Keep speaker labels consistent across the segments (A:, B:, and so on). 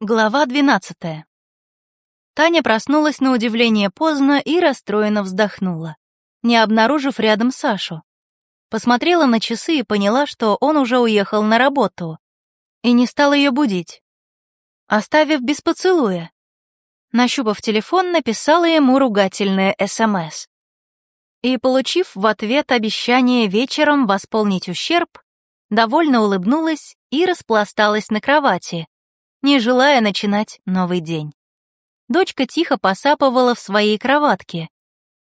A: Глава 12. Таня проснулась на удивление поздно и расстроенно вздохнула, не обнаружив рядом Сашу. Посмотрела на часы и поняла, что он уже уехал на работу, и не стала ее будить, оставив без поцелуя. Нащупав телефон, написала ему ругательное СМС. И, получив в ответ обещание вечером восполнить ущерб, довольно улыбнулась и распласталась на кровати, не желая начинать новый день. Дочка тихо посапывала в своей кроватке,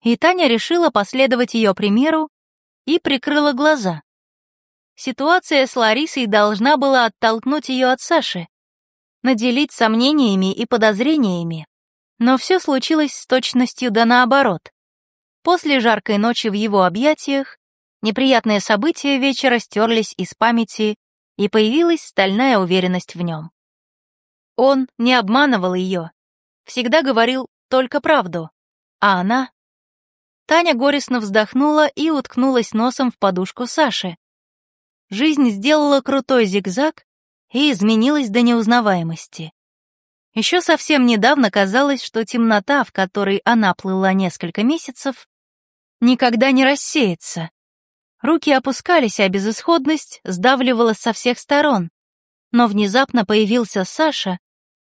A: и Таня решила последовать ее примеру и прикрыла глаза. Ситуация с Ларисой должна была оттолкнуть ее от Саши, наделить сомнениями и подозрениями. Но все случилось с точностью да наоборот. После жаркой ночи в его объятиях неприятные события вечера стерлись из памяти, и появилась стальная уверенность в нем. Он не обманывал ее, всегда говорил только правду, а она... Таня горестно вздохнула и уткнулась носом в подушку Саши. Жизнь сделала крутой зигзаг и изменилась до неузнаваемости. Еще совсем недавно казалось, что темнота, в которой она плыла несколько месяцев, никогда не рассеется. Руки опускались, а безысходность сдавливала со всех сторон. Но внезапно появился Саша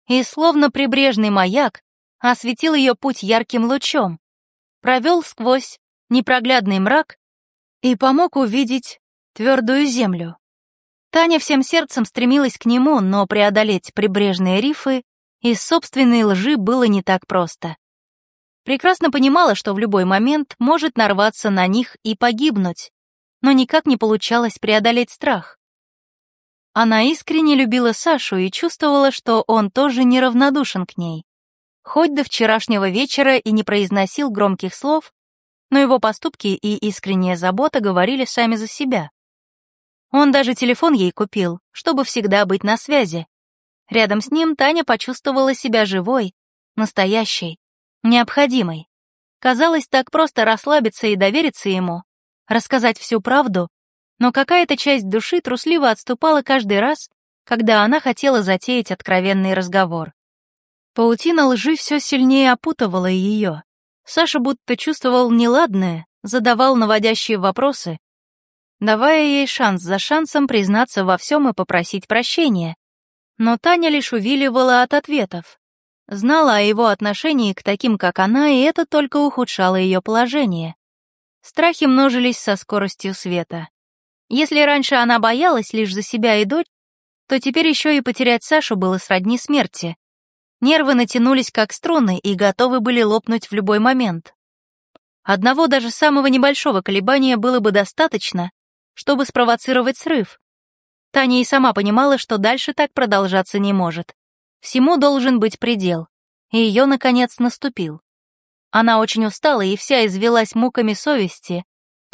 A: и, словно прибрежный маяк, осветил ее путь ярким лучом, провел сквозь непроглядный мрак и помог увидеть твердую землю. Таня всем сердцем стремилась к нему, но преодолеть прибрежные рифы из собственной лжи было не так просто. Прекрасно понимала, что в любой момент может нарваться на них и погибнуть, но никак не получалось преодолеть страх. Она искренне любила Сашу и чувствовала, что он тоже неравнодушен к ней. Хоть до вчерашнего вечера и не произносил громких слов, но его поступки и искренняя забота говорили сами за себя. Он даже телефон ей купил, чтобы всегда быть на связи. Рядом с ним Таня почувствовала себя живой, настоящей, необходимой. Казалось так просто расслабиться и довериться ему, рассказать всю правду но какая-то часть души трусливо отступала каждый раз, когда она хотела затеять откровенный разговор. Паутина лжи все сильнее опутывала ее. Саша будто чувствовал неладное, задавал наводящие вопросы, давая ей шанс за шансом признаться во всем и попросить прощения. Но Таня лишь увиливала от ответов. Знала о его отношении к таким, как она, и это только ухудшало ее положение. Страхи множились со скоростью света. Если раньше она боялась лишь за себя и дочь, то теперь еще и потерять Сашу было сродни смерти. Нервы натянулись как струны и готовы были лопнуть в любой момент. Одного даже самого небольшого колебания было бы достаточно, чтобы спровоцировать срыв. Таня и сама понимала, что дальше так продолжаться не может. Всему должен быть предел, и ее, наконец, наступил. Она очень устала и вся извелась муками совести,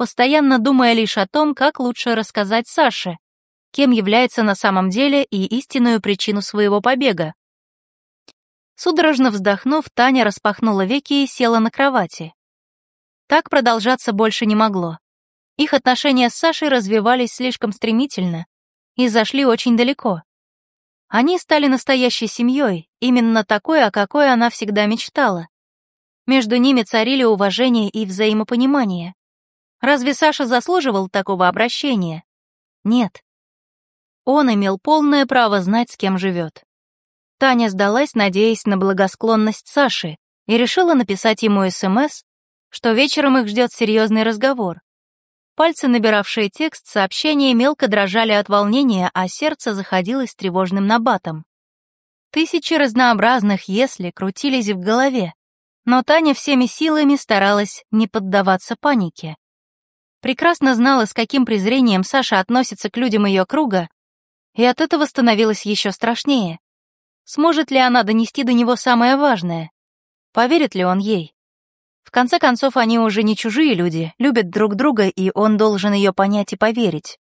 A: постоянно думая лишь о том, как лучше рассказать Саше, кем является на самом деле и истинную причину своего побега. Судорожно вздохнув, Таня распахнула веки и села на кровати. Так продолжаться больше не могло. Их отношения с Сашей развивались слишком стремительно и зашли очень далеко. Они стали настоящей семьей, именно такой, о какой она всегда мечтала. Между ними царили уважение и взаимопонимание. Разве Саша заслуживал такого обращения? Нет. Он имел полное право знать, с кем живет. Таня сдалась, надеясь на благосклонность Саши, и решила написать ему СМС, что вечером их ждет серьезный разговор. Пальцы, набиравшие текст сообщения, мелко дрожали от волнения, а сердце заходилось тревожным набатом. Тысячи разнообразных «если» крутились в голове, но Таня всеми силами старалась не поддаваться панике. Прекрасно знала, с каким презрением Саша относится к людям ее круга, и от этого становилось еще страшнее. Сможет ли она донести до него самое важное? Поверит ли он ей? В конце концов, они уже не чужие люди, любят друг друга, и он должен ее понять и поверить.